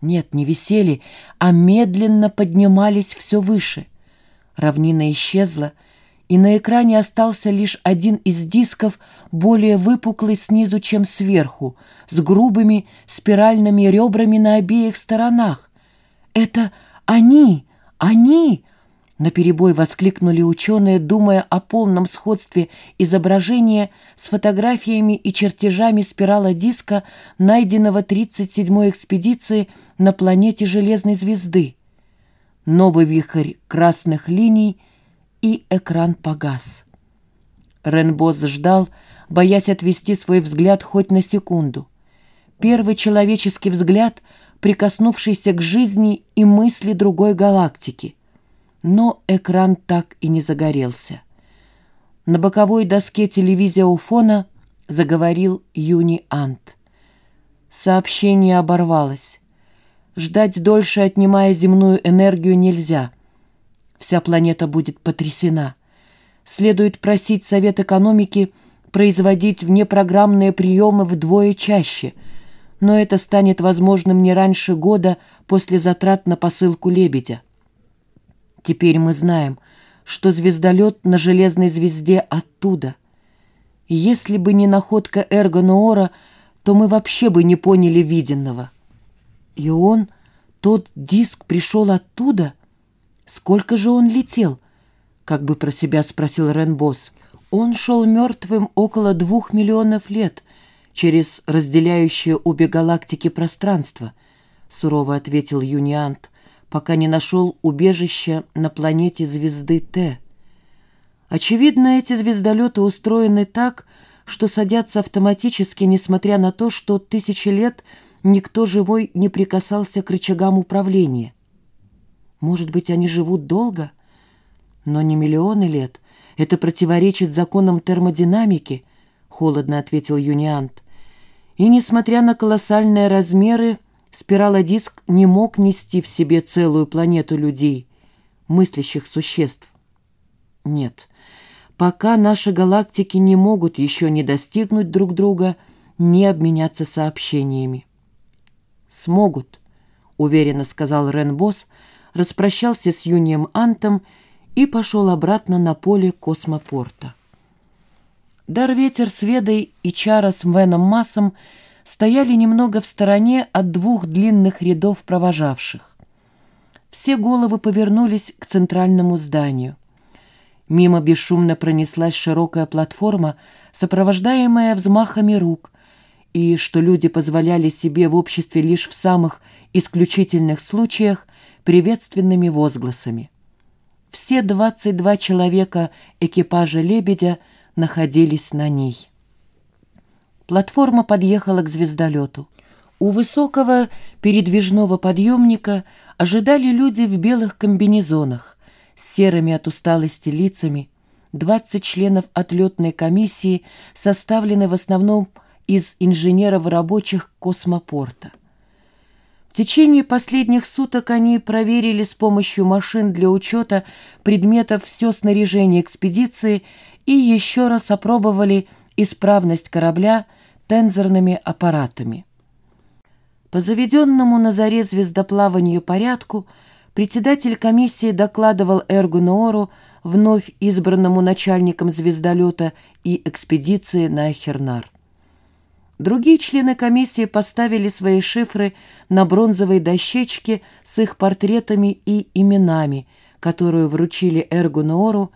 Нет, не висели, а медленно поднимались все выше. Равнина исчезла, и на экране остался лишь один из дисков, более выпуклый снизу, чем сверху, с грубыми спиральными ребрами на обеих сторонах. «Это они! Они!» Наперебой воскликнули ученые, думая о полном сходстве изображения с фотографиями и чертежами спирала диска, найденного 37-й экспедиции на планете Железной звезды. Новый вихрь красных линий и экран погас. Ренбос ждал, боясь отвести свой взгляд хоть на секунду. Первый человеческий взгляд, прикоснувшийся к жизни и мысли другой галактики но экран так и не загорелся. На боковой доске телевизиофона заговорил Юни Ант. Сообщение оборвалось. Ждать дольше, отнимая земную энергию, нельзя. Вся планета будет потрясена. Следует просить Совет экономики производить внепрограммные приемы вдвое чаще, но это станет возможным не раньше года после затрат на посылку «Лебедя». Теперь мы знаем, что звездолет на железной звезде оттуда. Если бы не находка Эрго Ноора, то мы вообще бы не поняли виденного. И он, тот диск, пришел оттуда? Сколько же он летел? Как бы про себя спросил Ренбос. Он шел мертвым около двух миллионов лет через разделяющее обе галактики пространство, сурово ответил Юниант пока не нашел убежища на планете звезды Т. Очевидно, эти звездолеты устроены так, что садятся автоматически, несмотря на то, что тысячи лет никто живой не прикасался к рычагам управления. Может быть, они живут долго, но не миллионы лет. Это противоречит законам термодинамики, холодно ответил Юниант. И, несмотря на колоссальные размеры, Спиралодиск не мог нести в себе целую планету людей, мыслящих существ. Нет, пока наши галактики не могут еще не достигнуть друг друга, не обменяться сообщениями. «Смогут», — уверенно сказал Ренбос, распрощался с Юнием Антом и пошел обратно на поле космопорта. Дарветер с Ведой и Чара с Мвеном Массом — стояли немного в стороне от двух длинных рядов провожавших. Все головы повернулись к центральному зданию. Мимо бесшумно пронеслась широкая платформа, сопровождаемая взмахами рук, и, что люди позволяли себе в обществе лишь в самых исключительных случаях, приветственными возгласами. Все 22 человека экипажа «Лебедя» находились на ней. Платформа подъехала к звездолету. У высокого передвижного подъемника ожидали люди в белых комбинезонах, с серыми от усталости лицами. Двадцать членов отлетной комиссии составлены в основном из инженеров рабочих космопорта. В течение последних суток они проверили с помощью машин для учета предметов все снаряжение экспедиции и еще раз опробовали исправность корабля – тензорными аппаратами. По заведенному на заре звездоплаванию порядку председатель комиссии докладывал Эргу Ноору, вновь избранному начальником звездолета и экспедиции на Эхернар. Другие члены комиссии поставили свои шифры на бронзовой дощечке с их портретами и именами, которую вручили Эргу Ноору